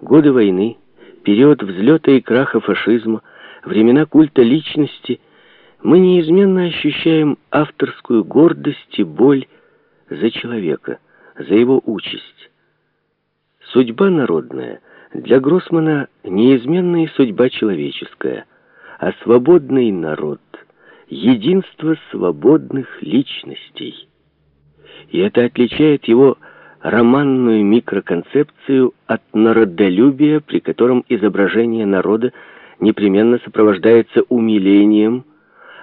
годы войны, период взлета и краха фашизма, времена культа личности, мы неизменно ощущаем авторскую гордость и боль за человека, за его участь. Судьба народная для Гроссмана неизменная судьба человеческая, а свободный народ — единство свободных личностей. И это отличает его романную микроконцепцию от народолюбия, при котором изображение народа непременно сопровождается умилением,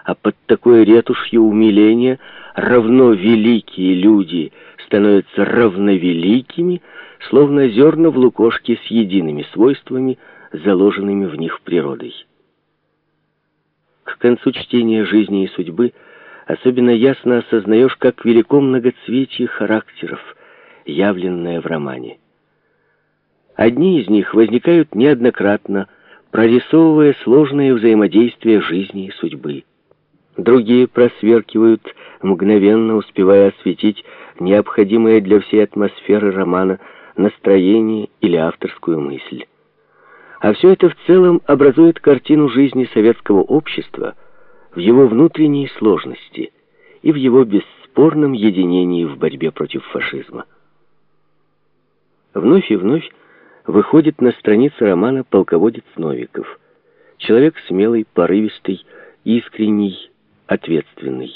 а под такой ретушью умиления равно великие люди становятся равновеликими, словно зерна в лукошке с едиными свойствами, заложенными в них природой. К концу чтения жизни и судьбы особенно ясно осознаешь, как велико многоцветие характеров, явленное в романе. Одни из них возникают неоднократно, прорисовывая сложные взаимодействия жизни и судьбы. Другие просверкивают, мгновенно успевая осветить необходимое для всей атмосферы романа настроение или авторскую мысль. А все это в целом образует картину жизни советского общества в его внутренней сложности и в его бесспорном единении в борьбе против фашизма. Вновь и вновь выходит на страницы романа полководец Новиков. Человек смелый, порывистый, искренний, ответственный.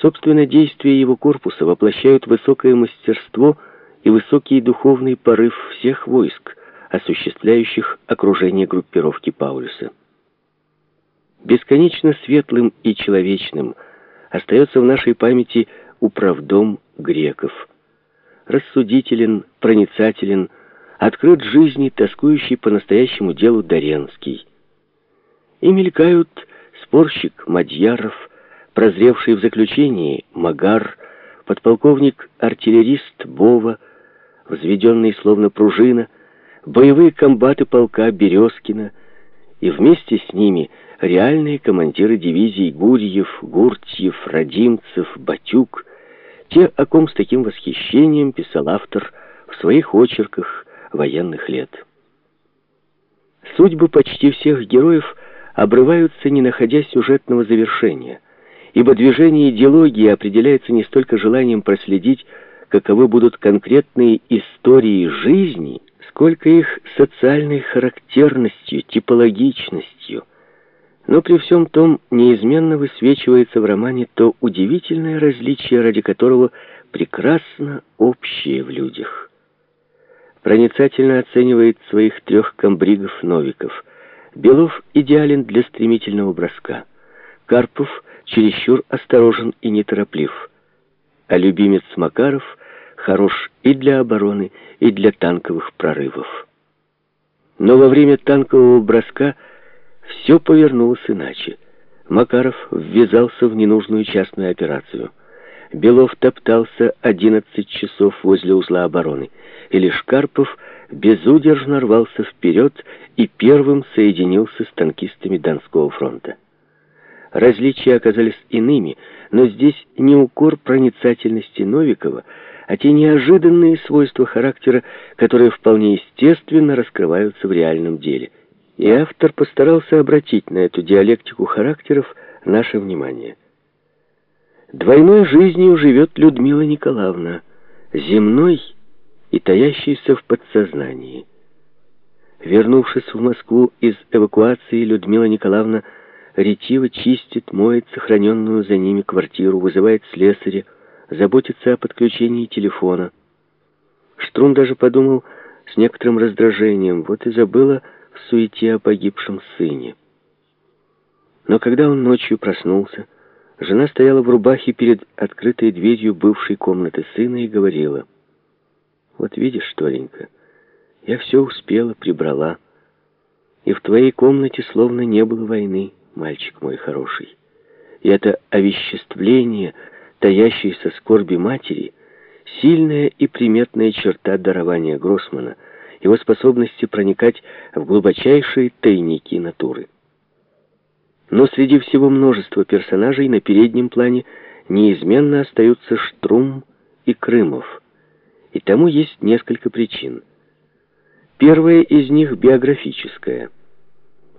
Собственно, действия его корпуса воплощают высокое мастерство и высокий духовный порыв всех войск, осуществляющих окружение группировки Паулюса. Бесконечно светлым и человечным остается в нашей памяти управдом греков. Рассудителен, проницателен, открыт жизни, тоскующий по настоящему делу Доренский. И мелькают спорщик Мадьяров, прозревший в заключении Магар, подполковник-артиллерист Бова, взведенный словно пружина, боевые комбаты полка Березкина и вместе с ними реальные командиры дивизий Гурьев, Гуртьев, Родимцев, Батюк, те, о ком с таким восхищением писал автор в своих очерках военных лет. Судьбы почти всех героев обрываются, не находя сюжетного завершения, ибо движение идеологии определяется не столько желанием проследить, каковы будут конкретные истории жизни, сколько их социальной характерностью, типологичностью. Но при всем том неизменно высвечивается в романе то удивительное различие, ради которого прекрасно общее в людях. Проницательно оценивает своих трех комбригов Новиков. Белов идеален для стремительного броска. Карпов чересчур осторожен и нетороплив. А любимец Макаров хорош и для обороны, и для танковых прорывов. Но во время танкового броска все повернулось иначе. Макаров ввязался в ненужную частную операцию. Белов топтался 11 часов возле узла обороны и лишь Карпов безудержно рвался вперед и первым соединился с танкистами Донского фронта. Различия оказались иными, но здесь не укор проницательности Новикова, а те неожиданные свойства характера, которые вполне естественно раскрываются в реальном деле. И автор постарался обратить на эту диалектику характеров наше внимание. Двойной жизнью живет Людмила Николаевна, земной – и таящийся в подсознании. Вернувшись в Москву из эвакуации, Людмила Николаевна ретиво чистит, моет сохраненную за ними квартиру, вызывает слесаря, заботится о подключении телефона. Штрум даже подумал с некоторым раздражением, вот и забыла в суете о погибшем сыне. Но когда он ночью проснулся, жена стояла в рубахе перед открытой дверью бывшей комнаты сына и говорила — вот видишь, Толенька, я все успела, прибрала. И в твоей комнате словно не было войны, мальчик мой хороший. И это овеществление, таящееся скорби матери, сильная и приметная черта дарования Гроссмана, его способности проникать в глубочайшие тайники натуры. Но среди всего множества персонажей на переднем плане неизменно остаются Штрум и Крымов – и тому есть несколько причин. Первая из них биографическая.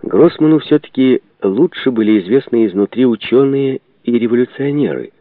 Гроссману все-таки лучше были известны изнутри ученые и революционеры,